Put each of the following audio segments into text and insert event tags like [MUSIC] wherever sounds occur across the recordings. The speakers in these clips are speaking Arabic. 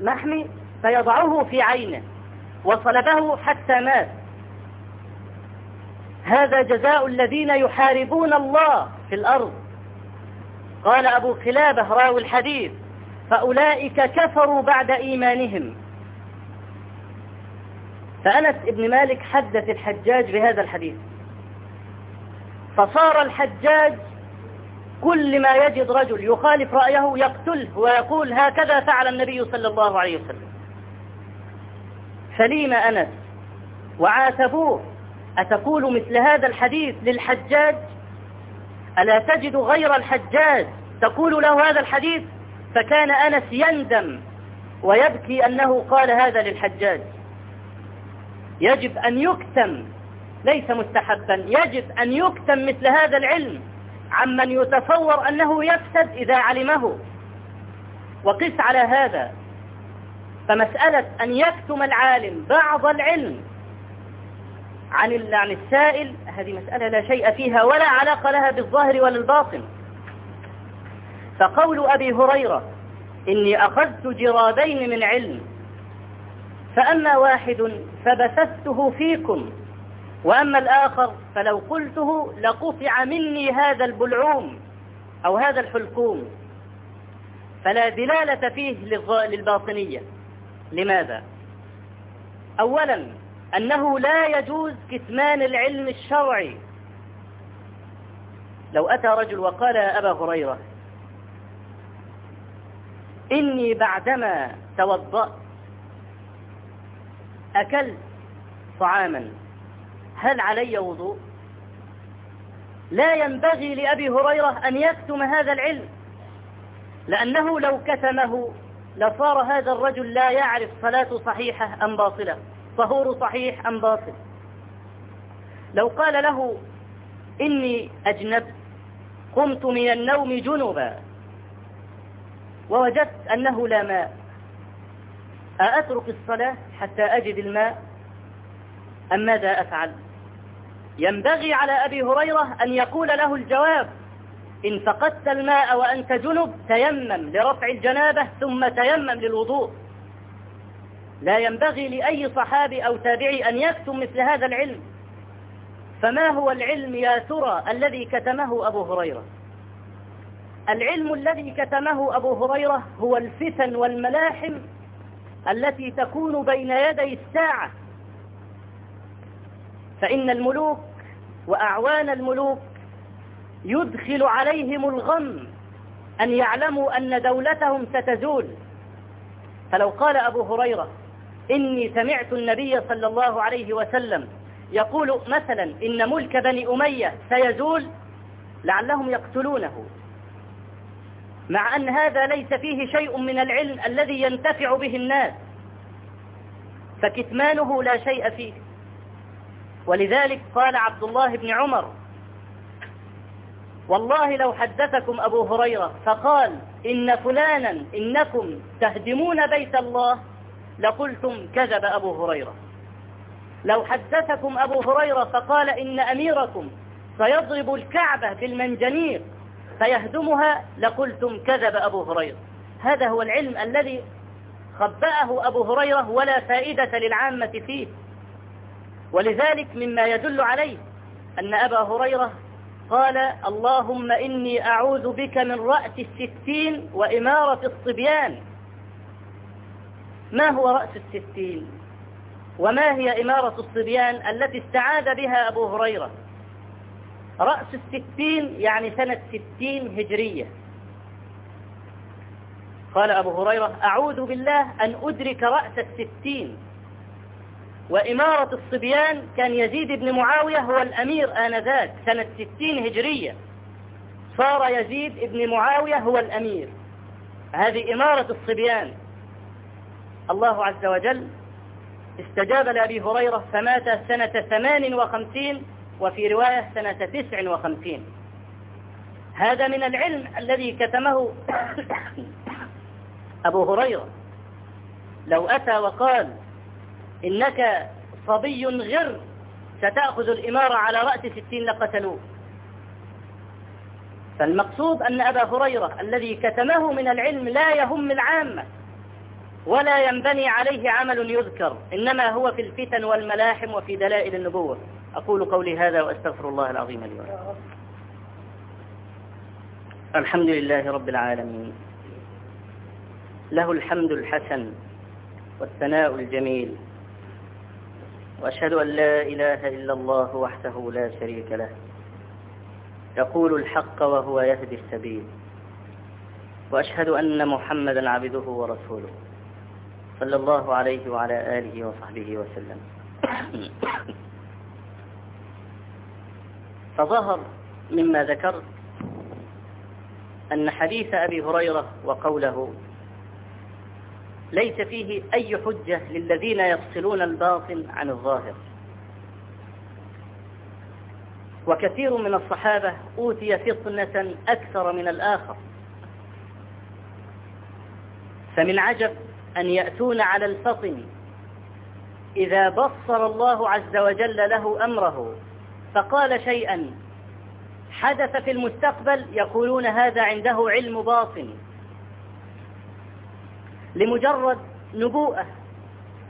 محمي فيضعه في عينه وصلبه حتى مات. هذا جزاء الذين يحاربون الله في الأرض. قال أبو خلابة راوي الحديث فأولئك كفروا بعد إيمانهم. فأنس ابن مالك حدث الحجاج بهذا الحديث. فصار الحجاج كل ما يجد رجل يخالف رأيه يقتله ويقول هكذا فعل النبي صلى الله عليه وسلم. سليم أنس وعاتبوه أتقول مثل هذا الحديث للحجاج؟ ألا تجد غير الحجاج؟ تقول له هذا الحديث؟ فكان أنس يندم ويبكي أنه قال هذا للحجاج. يجب أن يكتم ليس مستحبا يجب أن يكتم مثل هذا العلم. عمن يتصور أنه يفسد إذا علمه. وقس على هذا. فمسألة أن يكتم العالم بعض العلم عن عن السائل هذه مسألة لا شيء فيها ولا علاقة لها بالظاهر ولا الباطن. فقول أبي هريرة إني أخذت جرادين من علم فأما واحد فبثثته فيكم وأما الآخر فلو قلته لقطع مني هذا البلعوم أو هذا الحلقوم. فلا دلالة فيه للباطنية. لماذا؟ أولا أنه لا يجوز كتمان العلم الشرعي. لو أتى رجل وقال يا أبا هريرة إني بعدما توضأت أكلت طعاما. هل علي وضوء؟ لا ينبغي لأبي هريرة أن يكتم هذا العلم لأنه لو كتمه لصار هذا الرجل لا يعرف صلاته صحيحة أم باطلة. طهور صحيح أم باطل. لو قال له إني أجنبت قمت من النوم جنبا ووجدت أنه لا ماء أأترك الصلاة حتى أجد الماء؟ أم ماذا أفعل؟ ينبغي على أبي هريرة أن يقول له الجواب. إن فقدت الماء وأنت جنب تيمم لرفع الجنابة ثم تيمم للوضوء. لا ينبغي لأي صحابي أو تابعي أن يكتم مثل هذا العلم. فما هو العلم يا ترى الذي كتمه أبو هريرة؟ العلم الذي كتمه أبو هريرة هو الفتن والملاحم التي تكون بين يدي الساعة. فإن الملوك وأعوان الملوك يدخل عليهم الغم أن يعلموا أن دولتهم ستزول. فلو قال أبو هريرة إني سمعت النبي صلى الله عليه وسلم يقول مثلا إن ملك بني أمية سيزول لعلهم يقتلونه. مع أن هذا ليس فيه شيء من العلم الذي ينتفع به الناس فكتمانه لا شيء فيه. ولذلك قال عبد الله بن عمر والله لو حدثكم أبو هريرة فقال إن فلانا إنكم تهدمون بيت الله لقلتم كذب أبو هريرة. لو حدثكم أبو هريرة فقال إن أميركم سيضرب الكعبة بالمنجنيق فيهدمها لقلتم كذب أبو هريرة. هذا هو العلم الذي خبأه أبو هريرة ولا فائدة للعامة فيه. ولذلك مما يدل عليه أن أبا هريرة قال اللهم إني أعوذ بك من رأس الستين وإمارة الصبيان. ما هو رأس الستين؟ وما هي إمارة الصبيان التي استعاذ بها أبو هريرة؟ رأس الستين يعني سنة ستين هجرية. قال أبو هريرة أعوذ بالله أن أدرك رأس الستين. وإمارة الصبيان كان يزيد بن معاوية هو الأمير آنذاك سنة ستين هجرية. صار يزيد بن معاوية هو الأمير. هذه إمارة الصبيان. الله عز وجل استجاب لأبي هريرة فمات سنة ثمان وخمسين وفي رواية سنة تسع وخمسين. هذا من العلم الذي كتمه [COUGHS] أبو هريرة. لو أتى وقال إنك صبي غر ستأخذ الإمارة على رأس ستين لقتلوه فالمقصود أن أبا هريرة الذي كتمه من العلم لا يهم العامة ولا ينبني عليه عمل يذكر إنما هو في الفتن والملاحم وفي دلائل النبوة. أقول قولي هذا وأستغفر الله العظيم لي الحمد لله رب العالمين. له الحمد الحسن والثناء الجميل. وأشهد أن لا إله إلا الله وحده لا شريك له. يقول الحق وهو يهدي السبيل. وأشهد أن محمدا عبده ورسوله. صلى الله عليه وعلى آله وصحبه وسلم. فظهر مما ذكرت أن حديث أبي هريرة وقوله ليس فيه أي حجة للذين يفصلون الباطن عن الظاهر. وكثير من الصحابة أوتي فطنة أكثر من الآخر. فمن عجب أن يأتون على الفطن إذا بصر الله عز وجل له أمره فقال شيئا حدث في المستقبل يقولون هذا عنده علم باطن. لمجرد نبوءة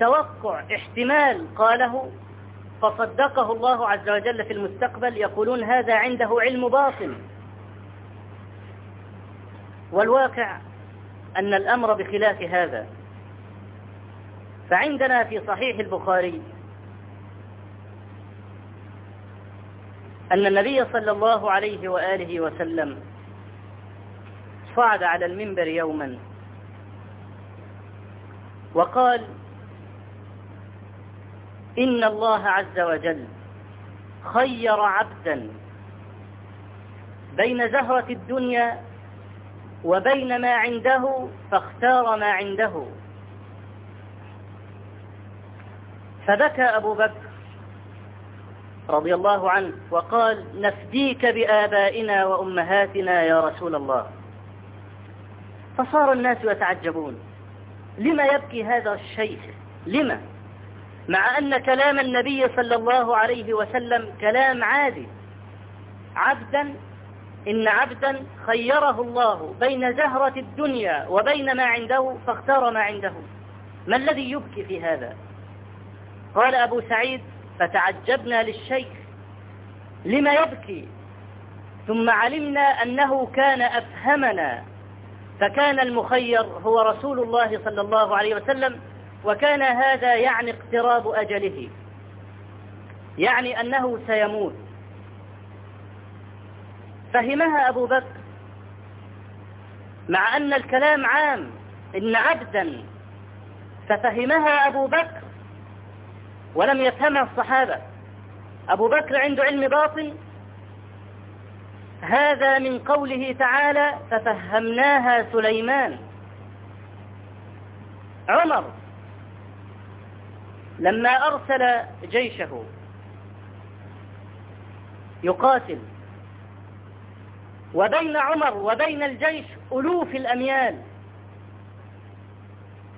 توقع احتمال قاله فصدقه الله عز وجل في المستقبل يقولون هذا عنده علم باطن. والواقع أن الأمر بخلاف هذا. فعندنا في صحيح البخاري أن النبي صلى الله عليه وآله وسلم صعد على المنبر يوما. وقال إن الله عز وجل خير عبدا بين زهرة الدنيا وبين ما عنده فاختار ما عنده. فبكى أبو بكر رضي الله عنه وقال نفديك بآبائنا وأمهاتنا يا رسول الله. فصار الناس يتعجبون. لما يبكي هذا الشيخ؟ لما؟ مع أن كلام النبي صلى الله عليه وسلم كلام عادي عبدا إن عبدا خيره الله بين زهرة الدنيا وبين ما عنده فاختار ما عنده. ما الذي يبكي في هذا؟ قال أبو سعيد فتعجبنا للشيخ لما يبكي ثم علمنا أنه كان أفهمنا فكان المخير هو رسول الله صلى الله عليه وسلم وكان هذا يعني اقتراب أجله. يعني أنه سيموت. فهمها أبو بكر. مع أن الكلام عام إن عبدا. ففهمها أبو بكر ولم يفهمها الصحابة. أبو بكر عنده علم باطن هذا من قوله تعالى ففهمناها سليمان عمر لما أرسل جيشه يقاتل وبين عمر وبين الجيش ألوف الأميال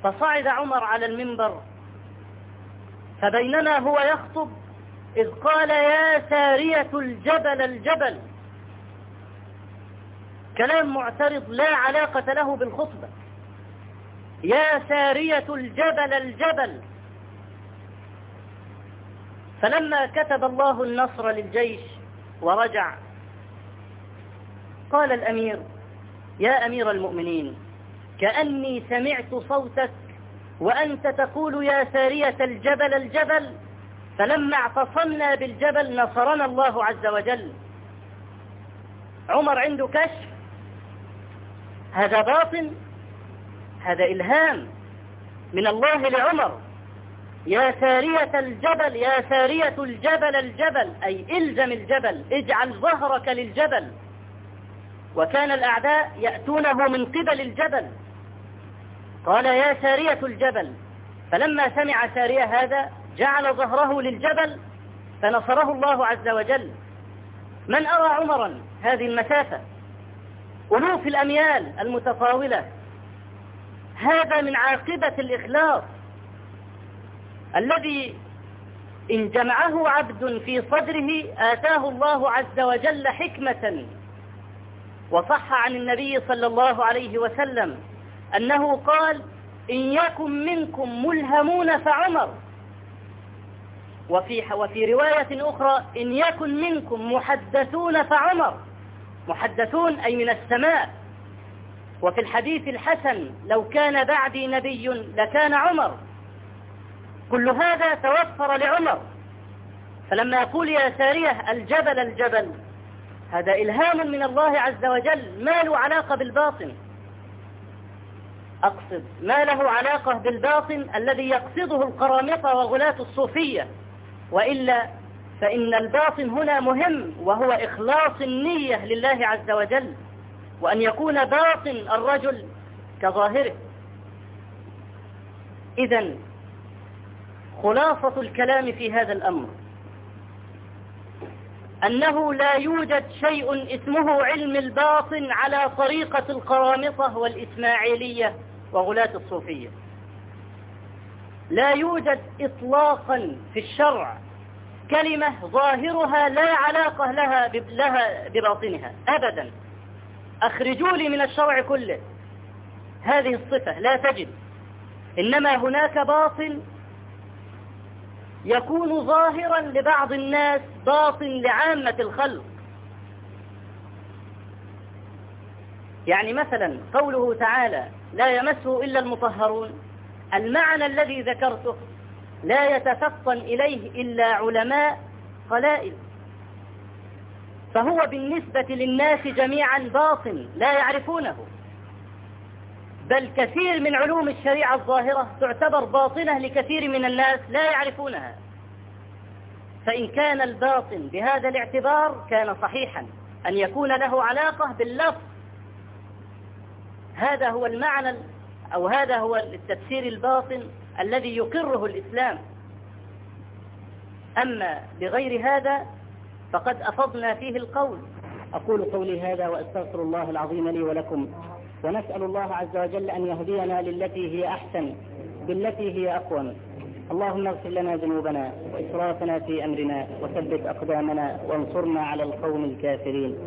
فصعد عمر على المنبر فبينما هو يخطب إذ قال يا سارية الجبل الجبل كلام معترض لا علاقة له بالخطبة. يا سارية الجبل الجبل. فلما كتب الله النصر للجيش ورجع قال الأمير يا أمير المؤمنين كأني سمعت صوتك وأنت تقول يا سارية الجبل الجبل. فلما اعتصمنا بالجبل نصرنا الله عز وجل. عمر عنده كشف؟ هذا باطن هذا إلهام. من الله لعمر. يا سارية الجبل يا سارية الجبل الجبل أي إلزم الجبل اجعل ظهرك للجبل. وكان الأعداء يأتونه من قبل الجبل. قال يا سارية الجبل فلما سمع سارية هذا جعل ظهره للجبل فنصره الله عز وجل. من أرى عمرا هذه المسافة؟ ألوف الأميال المتطاولة هذا من عاقبة الإخلاص الذي إن جمعه عبد في صدره آتاه الله عز وجل حكمة وصح عن النبي صلى الله عليه وسلم أنه قال إن يكن منكم ملهمون فعمر. وفي, وفي رواية أخرى إن يكن منكم محدثون فعمر. محدثون أي من السماء. وفي الحديث الحسن لو كان بعدي نبي لكان عمر. كل هذا توفر لعمر. فلما يقول يا سارية الجبل الجبل. هذا إلهام من الله عز وجل. ما له علاقة بالباطن. أقصد ما له علاقة بالباطن الذي يقصده القرامطة وغلاة الصوفية. وإلا فإن الباطن هنا مهم وهو إخلاص النية لله عز وجل وأن يكون باطن الرجل كظاهره. إذا خلاصة الكلام في هذا الأمر أنه لا يوجد شيء اسمه علم الباطن على طريقة القرامطة والإسماعيلية وغلاة الصوفية. لا يوجد إطلاقا في الشرع كلمة ظاهرها لا علاقة لها لها بباطنها. أبدا. أخرجوا لي من الشرع كله. هذه الصفة لا تجد. إنما هناك باطن يكون ظاهرا لبعض الناس باطن لعامة الخلق. يعني مثلا قوله تعالى لا يمسه إلا المطهرون. المعنى الذي ذكرته لا يتفطن إليه إلا علماء قلائل فهو بالنسبة للناس جميعا باطن لا يعرفونه. بل كثير من علوم الشريعة الظاهرة تعتبر باطنة لكثير من الناس لا يعرفونها. فإن كان الباطن بهذا الاعتبار كان صحيحا أن يكون له علاقة باللفظ. هذا هو المعنى أو هذا هو التفسير الباطن الذي يقره الإسلام. أما بغير هذا فقد أفضنا فيه القول. أقول قولي هذا وأستغفر الله العظيم لي ولكم. ونسأل الله عز وجل أن يهدينا للتي هي أحسن بالتي هي أقوم. اللهم اغفر لنا ذنوبنا وإسرافنا في أمرنا وثبت أقدامنا وانصرنا على القوم الكافرين.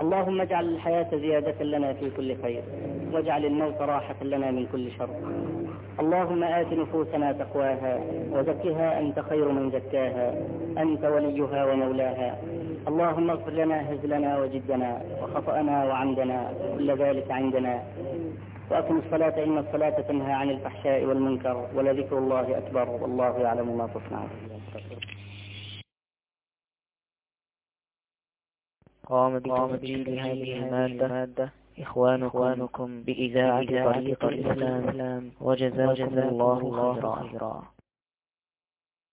اللهم اجعل الحياة زيادة لنا في كل خير واجعل الموت راحة لنا من كل شر. اللهم آت نفوسنا تقواها وزكها أنت خير من زكاها أنت وليها ومولاها. اللهم اغفر لنا هزلنا وجدنا وخطأنا وعمدنا كل ذلك عندنا. وأقم الصلاة إن الصلاة تنهى عن الفحشاء والمنكر ولذكر الله أكبر والله يعلم ما تصنعون. قام بتسجيل هذه المادة. إخوانكم بإذاعة طريق الإسلام. وجزاكم الله خيرا.